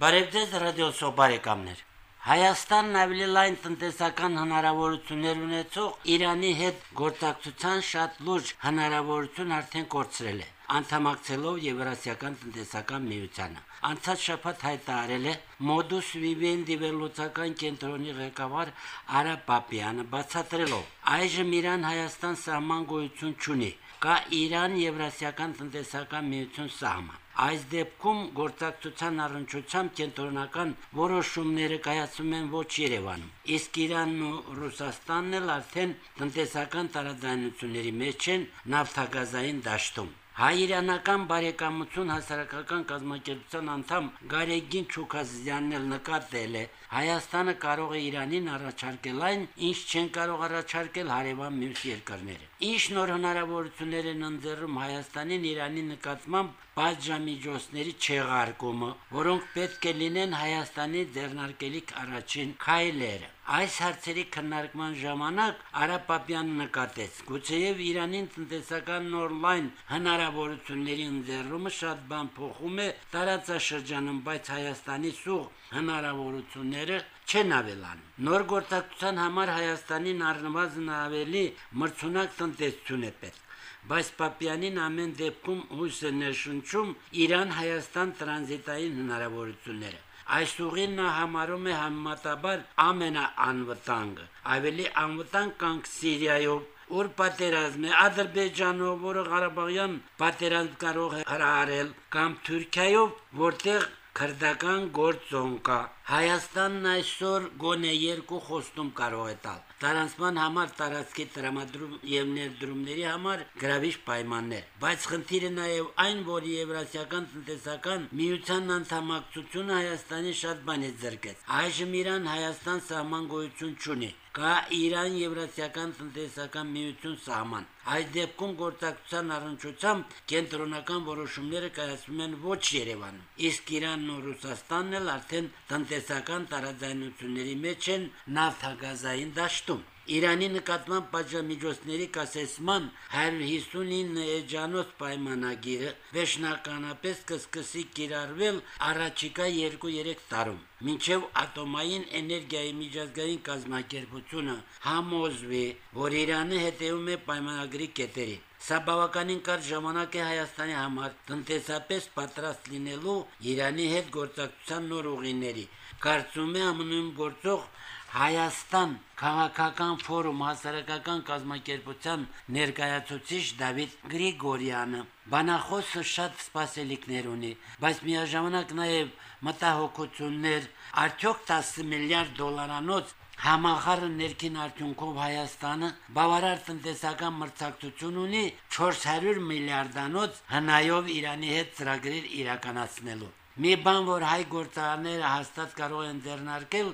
Բարև ձեզ ռադիոսո բարեկամներ։ Հայաստանն ավելի լայն տնտեսական հնարավորություններ ունեցող Իրանի հետ գործակցության շատ լուրջ հնարավորություն արդեն կորցրել է անդամակցելով Եվրասիական տնտեսական միությանը։ Անցած շաբաթ հայտարարել է Modus Vivendi վերլուծական կենտրոնի ղեկավար Արա Պապյանը, բացատրելով. այժմ Իրան-Հայաստան սահման գոյություն չունի, կա Իրան-Եվրասիական տնտեսական միություն սահման։ Այս դեպքում գործակցության առնչությամբ կենտրոնական որոշումները կայացում են ոչ Երևանում։ Իսկ Իրանն ու Ռուսաստանն էլ արդեն տնտեսական տարաձայնությունների մեջ են նավթագազային դաշտում։ Հայ-իրանական բարեկամություն հասարակական կազմակերպության անդամ Գարեգին Չուքազյանն էլ նկատել է. Հայաստանը կարող է Իրանին առաջարկել այն, ինչ չեն կարող առաջարկել հարևան մյուս երկրները։ Ինչ նոր հնարավորություններ են ընձեռում Հայաստանին Իրանի նկատմամբ բաժամիջոցների չեղարկումը, որոնք պետք է լինեն Հայաստանի ձեռնարկելիք առաջին քայլերը։ Այս հարցերի քննարկման ժամանակ Արապապյանը նկատեց. գուցեև Իրանին տնտեսական նոր լայն հնարավորությունների ընձեռումը շատ բան փոխում է տարածաշրջանում, բայց Հայաստանի սուղ հնարավորությունները չեն ավելանում։ Նոր գործակցության համար Հայաստանին առնվազն ավելի մրցունակ տնտեսություն է պետք բայց Պապյանին ամեն դեպքում հույս է ներշնչում Իրան-Հայաստան տրանզիտային հնարավորությունները։ Այս ուղին նա համարում է համեմատաբար ամենաանվտանգը։ Ավելի անվտանգ կանք Սիրիայով, որ պատերազմ է Ադրբեջանով, որը Ղարաբաղյան պատերազմ կարող է հրահարել, կամ Թուրքիայով, որտեղ քրդական գործոն կա։ Հայաստանն այսօր գոնե երկու խոստում կարող է տալ տարանցման համար տարածքի տրամադրում եւ ներդրումների համար գրավիչ պայմաններ, բայց խնդիրը նաեւ այն, որ Եվրասիական տնտեսական միության անդամակցությունը Հայաստանի շատ բանի ձեռքեց։ Այժմ Իրան-Հայաստան սահման գոյություն չունի կա Իրան-Եվրասիական տնտեսական միություն սահման։ Այս դեպքում գործակցության առնչությամբ կենտրոնական որոշումները կայացվում են ոչ Երևանում։ Իսկ Իրանն ու Ռուսաստանն էլ արդեն տնտեսական տարաձայնությունների մեջ են նավթագազային դաշտում։ Իրանի նկատմամբ պատժամիջոցների կասեցման 159 էջանոց պայմանագիրը վերջնականապես կսկսի կիրառվել առաջիկա 2-3 տարում։ Մինչև ատոմային էներգիայի միջազգային կազմակերպությունը համոզվի, որ Իրանը հետևում է պայմանագրի կետերին։ Սա բավականին կարճ ժամանակ է Հայաստանի համար տնտեսապես պատրաստ լինելու Իրանի հետ գործակցության նոր ուղիների։ Կարծում է ԱՄՆ-ում գործող Հայաստան քաղաքական ֆորում հասարակական կազմակերպության ներկայացուցիչ Դավիթ Գրիգորյանը բանախոսը շատ սպասելիքներ ունի, բայց միաժամանակ նաև մտահոգություններ, արդյոք 10 միլիարդ դոլարանոց Համախառը ներքին արդյունքով Հայաստանը բավարար տնտեսական մրցակցություն ունի 400 միլիարդանոց հնայով Իրանի հետ ծրագրեր իրականացնելու։ Մի բան, որ հայ գործարանները հաստատ կարող են ձեռնարկել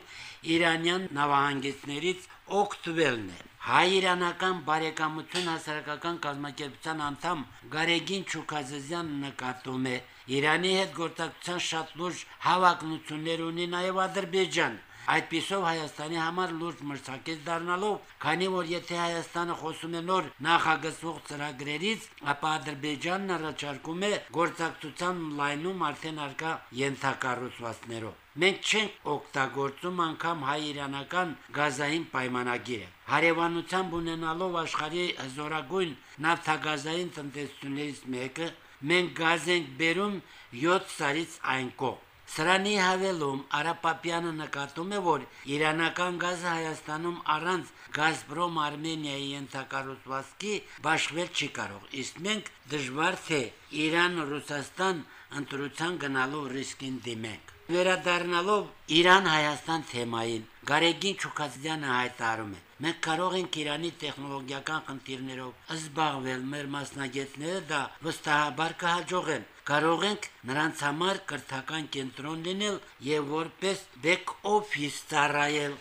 Իրանյան նավահանգիստներից օգտվելն է։ Հայ-իրանական բարեկամություն հասարակական կազմակերպության անդամ Գարեգին Չուկազազյանը նկատում է. Իրանի հետ գործակցության շատ լուրջ հավակնություններ ունի նաև Ադրբեջան, Այդպիսով Հայաստանի համար լուրջ մրցակից դառնալով, քանի որ եթե Հայաստանը խոսում է նոր նախագծող ծրագրերից, ապա Ադրբեջանն առաջարկում է գործակցության լայնում արդեն արկա յենթակառուցվածքներով։ Մենք չենք օգտագործում անգամ հայ-իրանական գազային պայմանագիրը։ Հարևանությամբ ունենալով աշխարհի հզորագույն նավթագազային տնտեսություններից մեկը, մենք գազ ենք բերում 7 սարից այն կողմ։ Սրանի հավելում Արապապյանը նկատում է, որ իրանական գազը Հայաստանում առանց Գազպրոմ Արմենիայի ենթակառուցվածքի բաշխվել չի կարող։ Իսկ մենք դժվար թե Իրան-Ռուսաստան ընտրության գնալու ռիսկին դիմենք։ Վերադառնալով Իրան-Հայաստան թեմային, Գարեգին Չուկազյանը հայտարարում է. Մենք կարող ենք Իրանի տեխնոլոգիական խնդիրներով զբաղվել, մեր մասնագետները դա վստահաբար կհաջողեն կարող ենք նրանց համար կրթական կենտրոն լինել եւ որպես back office ծառայել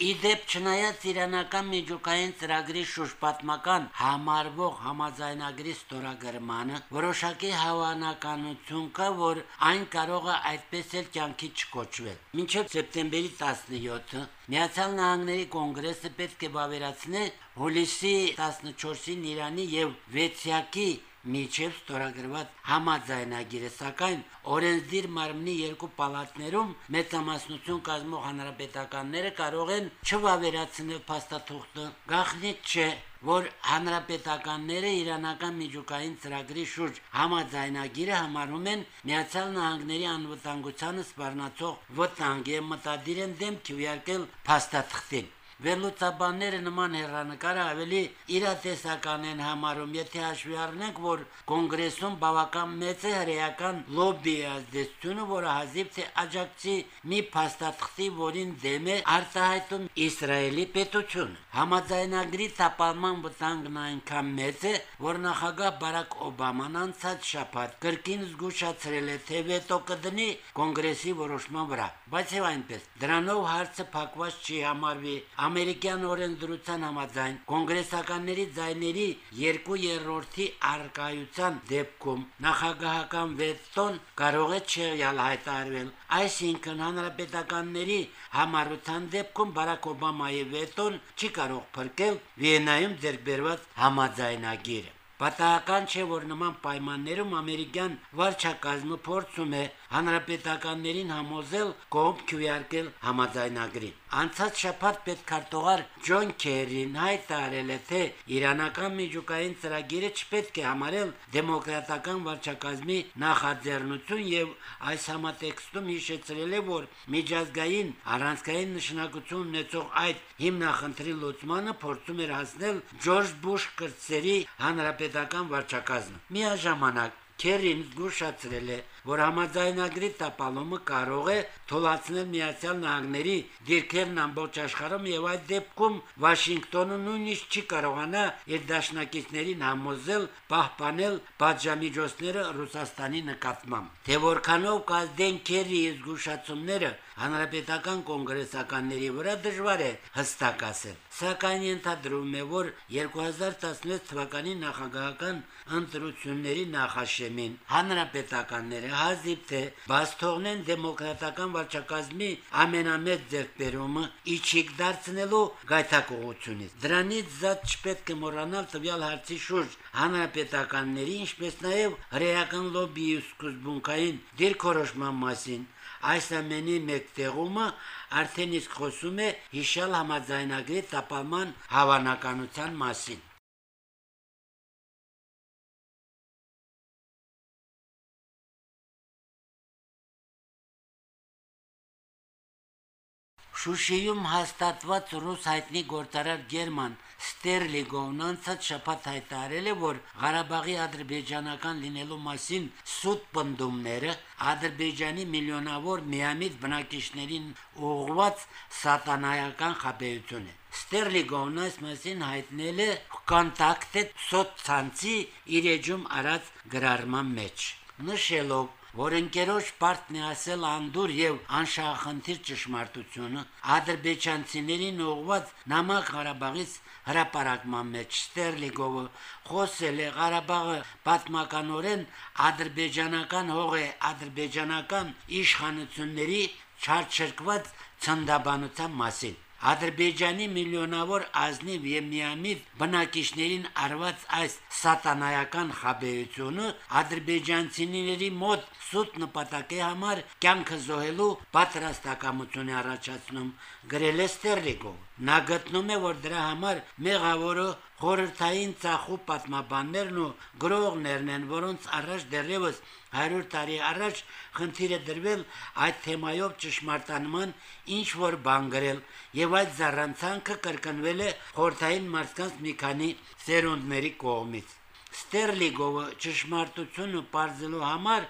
Իդեպ չնայած իրանական միջուկային ծրագրի շուրջ պատմական համարվող համաձայնագրի ստորագրմանը որոշակի հավանականություն կա, որ այն կարող է այդպես էլ կյանքի չկոչվել։ Մինչև սեպտեմբերի 17-ը Միացյալ Նահանգների կոնգրեսը պետք է բավերացնի հուլիսի 14-ին Իրանի եւ Վեցիակի միջև ստորագրված համաձայնագիրը, սակայն օրենսդիր մարմնի երկու պալատներում մեծամասնություն կազմող հանրապետականները կարող են չվավերացնել փաստաթուղթը։ Գախնիկ չէ, որ հանրապետականները իրանական միջուկային ծրագրի շուրջ համաձայնագիրը համարում են Միացյալ Նահանգների անվտանգությանը սպառնացող վտանգ եւ մտադիր են դեմ քվեարկել փաստաթղթին։ Վերլուծաբանները նման հերանեկարը ավելի իրատեսական են համարում, եթե հաշվի առնենք, որ կոնգրեսում բավական մեծ է հրեական լոբբի ազդեցությունը, որը հազիվ թե աջակցի մի փաստաթղթի, որին դեմ է արտահայտում Իսրայելի պետությունը։ Համաձայնագրի տապալման վտանգն այնքան մեծ է, որ նախագահ Բարակ Օբաման անցած շաբաթ կրկին զգուշացրել է, թե վետո կդնի կոնգրեսի որոշման վրա։ Բայց եւ այնպես, դրանով հարցը փակված չի համարվի ամերիկյան օրենսդրության համաձայն կոնգրեսականների ձայների 2/3-ի արկայության դեպքում նախագահական վետոն կարող է չեղյալ հայտարարվել այսինքն հանրապետականների համառության դեպքում Բարակ Օբամայի վետոն չի կարող փրկել Վիեննայում ձեռքբերված համաձայնագիրը Պատահական չէ, որ նման պայմաններում ամերիկյան վարչակազմը փորձում է հանրապետականներին համոզել կողմ քվեարկել համաձայնագրին։ Անցած շաբաթ պետքարտուղար Ջոն Քերին հայտարարել է, թե իրանական միջուկային ծրագիրը չպետք է համարել դեմոկրատական վարչակազմի նախաձեռնություն եւ այս համատեքստում հիշեցրել է, որ միջազգային առանցքային նշանակություն ունեցող այդ հիմնախնդրի լուծմանը փորձում էր հասնել Ջորջ Բուշ կրտսերի հանրապետական վարչակազմը։ Միաժամանակ Քերին զգուշացրել է, որ համաձայնագրի տապալումը կարող է թույլատրել Միացյալ Նահանգների դիրքերն ամբողջ աշխարհում եւ այդ դեպքում Վաշինգտոնը նույնիսկ չի կարողանա իր դաշնակիցներին համոզել պահպանել բաժամիջոցները Ռուսաստանի նկատմամբ։ Թե որքանով կազդեն Քերի զգուշացումները հանրապետական կոնգրեսականների վրա դժվար է հստակ ասել։ Սակայն ենթադրում է, որ 2016 թվականի նախագահական ընտրությունների նախաշեմին հանրապետականները հազիվ թե բաց թողնեն դեմոկրատական վարչակազմի ամենամեծ ձեռքբերումը իջիկ դարձնելու գայթակղությունից։ Դրանից զատ չպետք է մոռանալ տվյալ հարցի շուրջ հանրապետականների, ինչպես նաև հրեական լոբբիի սկզբունքային դիրքորոշման մասին այս ամենի մեկտեղումը արդեն իսկ խոսում է հիշալ համաձայնագրի տապալման հավանականության մասին։ Շուշիում հաստատված ռուս հայտնի գործարար Գերման Ստերլիգովն անցած շաբաթ հայտարարել է, որ Ղարաբաղի ադրբեջանական լինելու մասին սուտ պնդումները Ադրբեջանի միլիոնավոր միամիտ բնակիչներին ուղղված սատանայական խաբեություն է։ Ստերլիգովն այս մասին հայտնել է կոնտակտե սոցցանցի իր էջում արած գրառման մեջ նշելով որ ընկերոջ պարտն է ասել անդուր եւ անշահախնդիր ճշմարտությունը ադրբեջանցիներին ուղված նամակ Ղարաբաղից հրապարակման մեջ Ստերլիգովը խոսել է. Ղարաբաղը պատմականորեն ադրբեջանական հող է ադրբեջանական իշխանությունների չարչրկված ցնդաբանության մասին Ադրբեջանի միլիոնավոր ազնիվ եւ միամիտ բնակիչներին արված այս սատանայական խաբեությունը ադրբեջանցիների մոտ սուտ նպատակի համար կյանքը զոհելու պատրաստակամություն է առաջացնում գրել է Ստերլիգով նա գտնում է որ դրա համար մեղավորը խորհրդային ցախու պատմաբաններն ու գրողներն են, որոնց առաջ դեռևս 100 տարի առաջ խնդիր է դրվել այդ թեմայով ճշմարտանման ինչ որ բան գրել եւ այդ զառանցանքը կրկնվել է խորհրդային մարդկանց մի քանի ծերունդների կողմից Ստերլիգովը ճշմարտությունը բարձելու համար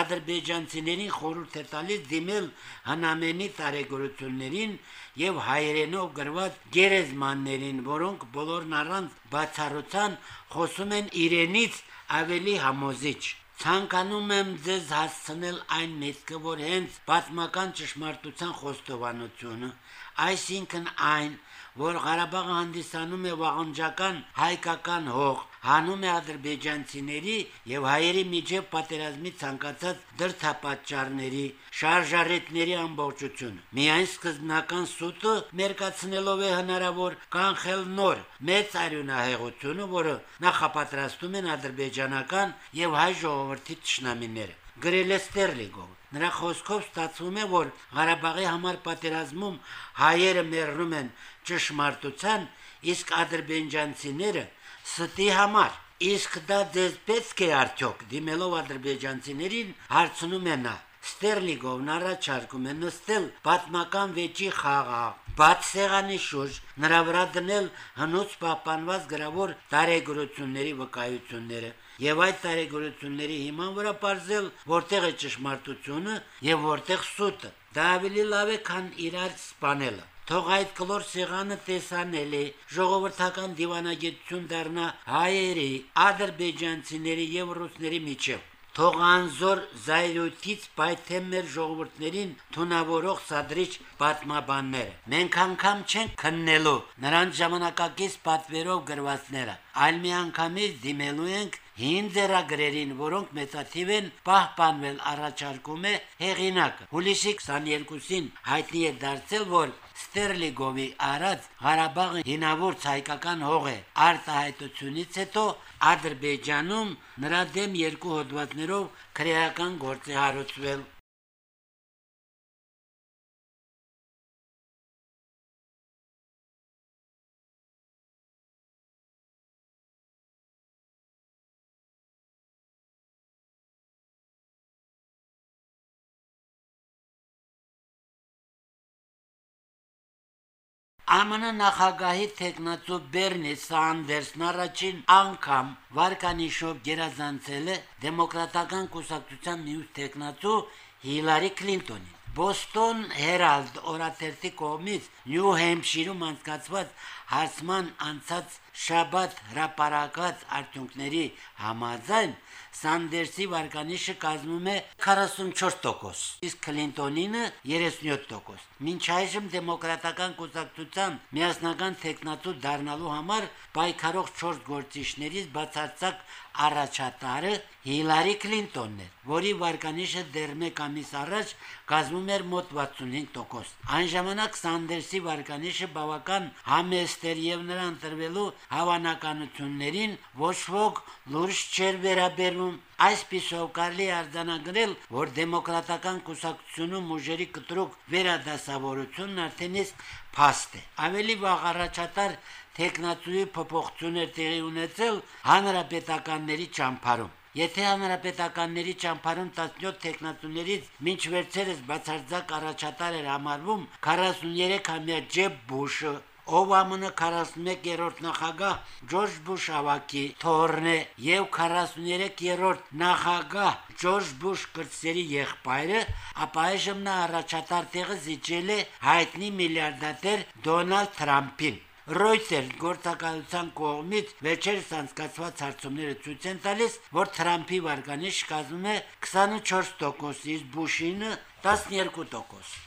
ադրբեջանցիներին խորհուրդ է տալիս դիմել հնամենի տարեգրություններին եւ հայերենով գրված գերեզմաններին, որոնք բոլորն առանց բացառության խոսում են իրենից ավելի համոզիչ։ Ցանկանում եմ ձեզ հասցնել այն միտքը, որ հենց պատմական ճշմարտության խոստովանությունը, այսինքն այն, որ Ղարաբաղը հանդիսանում է վաղնջական հայկական հող, հանում է ադրբեջանցիների եւ հայերի միջև պատերազմի ցանկացած դրդապատճառների, շարժառիթների ամբողջությունը։ Միայն սկզբնական սուտը մերկացնելով է հնարավոր կանխել նոր մեծ արյունահեղությունը, որը նախապատրաստում են ադրբեջանական եւ հայ ժողովրդի ճշնամիները գրել է Ստերլիգով։ Նրա խոսքով ստացվում է, որ Ղարաբաղի համար պատերազմում հայերը մեռնում են ճշմարտության, իսկ ադրբեջանցիները ստի համար։ Իսկ դա դες պետք է արդյոք դիմելով ադրբեջանցիներին հարցնում է նա։ Ստերլիգովն առաջարկում է նստել պատմական վեճի խաղա, բաց սեղանի շուրջ, նրա վրա դնել հնուց պահպանված գրավոր տարեգրությունների վկայությունները եւ այդ տարեգրությունների հիման վրա բարձել որտեղ է ճշմարտությունը եւ որտեղ սուտը։ Դա ավելի լավ է, քան իրար սպանելը։ Թող այդ կլոր սեղանը տեսանելի ժողովրդական դիվանագիտություն դառնա հայերի, ադրբեջանցիների եւ ռուսների միջև։ Թող անզոր զայրույթից պայթեն մեր ժողովուրդներին թունավորող սադրիչ պատմաբանները։ Մենք անգամ չենք քննելու նրանց ժամանակակից պատվերով գրվածները, այլ մի անգամից դիմելու ենք հին ձեռագրերին, որոնք մեծաթիվ են պահպանվել առաջարկում է հեղինակը։ Հուլիսի 22-ին հայտնի է դարձել, որ Ստերլիգովի արած Ղարաբաղը հինավուրց հայկական հող է արտահայտությունից հետո Ադրբեջանում նրա դեմ երկու հոդվածներով քրեական գործ է հարուցվել ԱՄՆ նախագահի տեխնացու Բերնի Սանդերսն առաջին անգամ վարկանիշով գերազանցել է դեմոկրատական կուսակցության մյուս տեխնացու Հիլարի Քլինտոնին։ Boston Herald օրաթերթի կողմից Նյու Հեմփշիրում անցկացված հարցման անցած շաբաթ հրապարակած արդյունքների համաձայն Սանդերսի վարկանիշը կազմում է 44%, իսկ Քլինտոնինը 37%։ Մինչ այժմ դեմոկրատական կուսակցության միասնական տեխնատու դառնալու համար պայքարող 4 գործիչներից բացարձակ առաջատարը Հիլարի Քլինտոնն էր, որի վարկանիշը դեռ մեկ ամիս առաջ կազմում էր մոտ 65%։ Այն ժամանակ Սանդերսի վարկանիշը բավական համեստ էր եւ նրան տրվելու հավանականություններին ոչ ոք լուրջ չէր վերաբերում Այսպիսով կարելի արձանագրել, որ դեմոկրատական կուսակցությունում ուժերի կտրուկ վերադասավորությունն արդեն իսկ փաստ է։ Ավելի վաղ առաջատար տեխնացուի փոփոխություն էր տեղի ունեցել հանրապետականների ճամփարում։ Եթե հանրապետականների ճամփարում 17 տեխնատուներից մինչ վերջերս բացարձակ առաջատար էր համարվում 43-ամյա Ջեբ Բուշը, ով ԱՄՆ 41-րդ նախագահ Ջորջ Բուշ ավակի թորն է եւ 43-րդ նախագահ Ջորջ Բուշ կրտսերի եղբայրը, ապա այժմ նա առաջատար տեղը զիջել է հայտնի միլիարդատեր Դոնալդ Թրամփին։ Reuters գործակալության կողմից վերջերս անցկացված հարցումները ցույց են տալիս, որ Թրամփի վարկանիշ կազմում է 24%, իսկ Բուշինը 12%։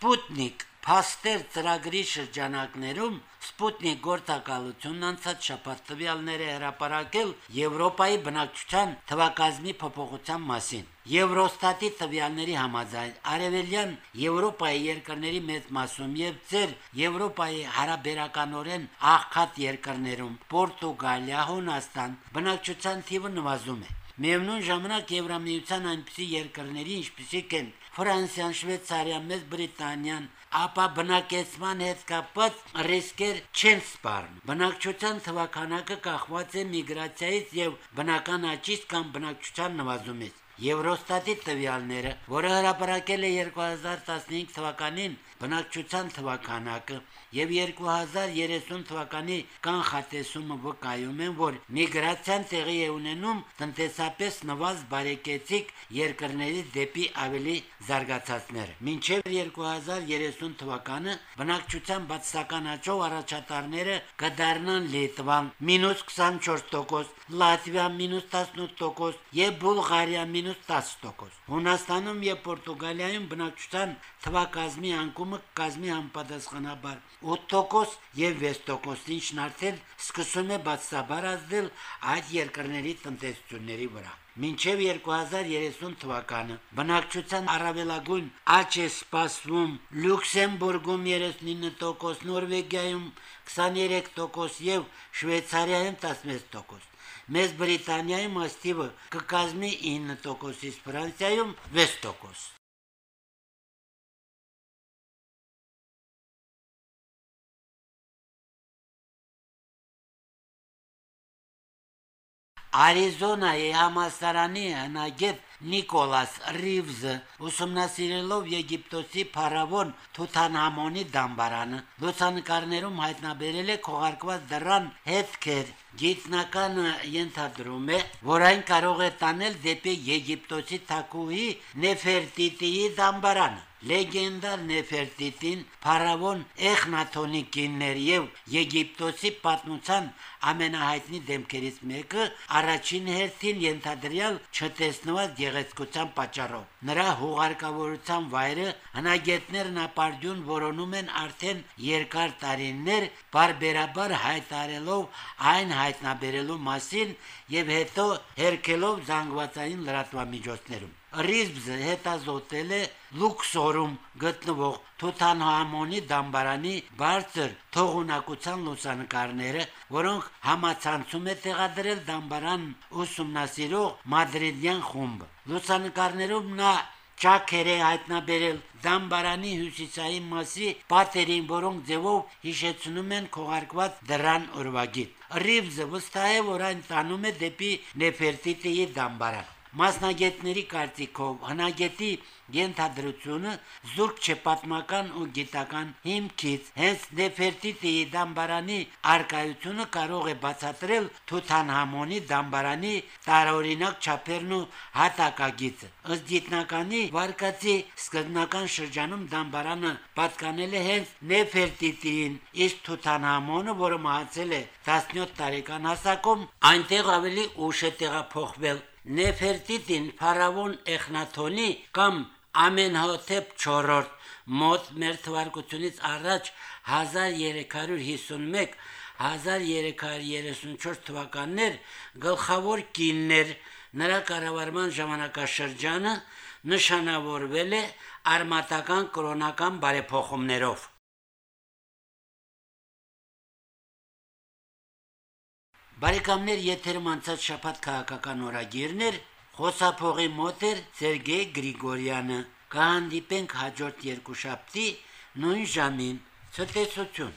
Sputnik Փաստեր ծրագրի շրջանակներում Սպուտնիկ գործակալությունն անցած շաբաթ տվյալներ է հրապարակել Եվրոպայի բնակչության թվակազմի փոփոխության մասին։ Եվրոստատի տվյալների համաձայն Արևելյան Եվրոպայի երկրների մեծ մասում եւ ծեր Եվրոպայի հարաբերականորեն աղքատ երկրներում Պորտուգալիա, Հունաստան բնակչության թիվը նվազում է։ Միևնույն ժամանակ Եվրամիության այնպիսի երկրների, ինչպիսիք են Ֆրանսիան, Շվեյցարիան, Մեծ Բրիտանիան, ապա բնակեցման հետ կապված ռիսկեր չեն սպառնում։ Բնակչության թվականակը կախված է միգրացիայից եւ բնական աճից կամ բնակչության նվազումից։ Եվրոստատի տվյալները, որը հրապարակել է 2015 թվականին բնակչության թվականակը եւ 2030 թվականի կանխատեսումը վկայում են, որ միգրացիան տեղի է ունենում տնտեսապես նվազ բարեկեցիկ երկրների դեպի ավելի զարգացածներ։ Մինչև 2030 թվականը բնակչության բացասական աճով առաջատարները կդառնան Լիտվան -24%, Լատվիա -18% եւ Բուլղարիա -10%։ Հունաստանում եւ Պորտուգալիայում բնակչության թվակազմի անկումը կազմի համապատասխանաբար 8% եւ 6%, ինչն արդեն սկսում է բացաբար ազդել այդ երկրների տնտեսությունների վրա։ Մինչև 2030 թվականը բնակչության առավելագույն աճ է սպասվում Լյուքսեմբուրգում 39%, Նորվեգիայում 23% եւ Շվեյցարիայում 16%։ Մեծ Բրիտանիայում ըստիվը կկազմի 9%, իսկ Ֆրանսիայում 6%։ Արիզոնայի համասարանի հնագետ Նիկոլաս Ռիվզը ուսումնասիրելով Եգիպտոսի փարավոն Թութանհամոնի դամբարանը լուսանկարներում հայտնաբերել է քողարկված դռան հետքեր։ Գիտնականը ենթադրում է, որ այն կարող է տանել դեպի Եգիպտոսի թագուհի Նեֆերտիտիի դամբարանը։ Լեգենդար Նեֆերտիտին փարավոն Էխնաթոնի կիններ եւ Եգիպտոսի պատմության ամենահայտնի դեմքերից մեկը առաջին հերթին ենթադրյալ չտեսնված գեղեցկության պատճառով։ Նրա հուղարկավորության վայրը հնագետներն ապարդյուն որոնում են արդեն երկար տարիներ, բարբերաբար հայտարելով այն հայտնաբերելու մասին եւ հետո հերքելով զանգվածային լրատվամիջոցներում։ Ռիզբզը հետազոտել է Լուքսորում գտնվող Թութանհամոնի դամբարանի բարձր թողունակության լուսանկարները, որոնք համացանցում է տեղադրել դամբարան ուսումնասիրող մադրիդյան խումբ։ Լուսանկարներում նա ճաքեր է հայտնաբերել դամբարանի հյուսիսային մասի պատերին, որոնք ձևով հիշեցնում են քողարկված դրան օրվագիտ։ Ռիվզը վստահ է, որ այն տանում է դեպի Նեֆերտիտիի դամբարան։ Մասնագետների կարծիքով հնագետի ենթադրությունը զուրկ չէ պատմական ու գիտական հիմքից։ Հենց Նեֆերտիտիի դամբարանի արկայությունը կարող է բացատրել Թութանհամոնի դամբարանի տարօրինակ չափերն ու հատակագիծը։ Ըստ գիտնականի վարկածի սկզբնական շրջանում դամբարանը պատկանել է հենց Նեֆերտիտիին, իսկ Թութանհամոնը, որը մահացել է 17 տարեկան հասակում, այնտեղ ավելի ուշ է տեղափոխվել Նեֆերտիտին փարավոն Էխնաթոնի կամ Ամենհոթեփ 4-րդ մոտ մեր թվարկությունից առաջ 1351 1334 թվականներ գլխավոր կիններ նրա կառավարման ժամանակաշրջանը նշանավորվել է արմատական կրոնական բարեփոխումներով Բարեկամներ եթերում անցած շաբաթ քաղաքական օրագիրներ խոսափողի մոտ էր Սերգեյ Գրիգորյանը։ Կհանդիպենք հաջորդ երկու շաբթի նույն ժամին։ Ցտեսություն։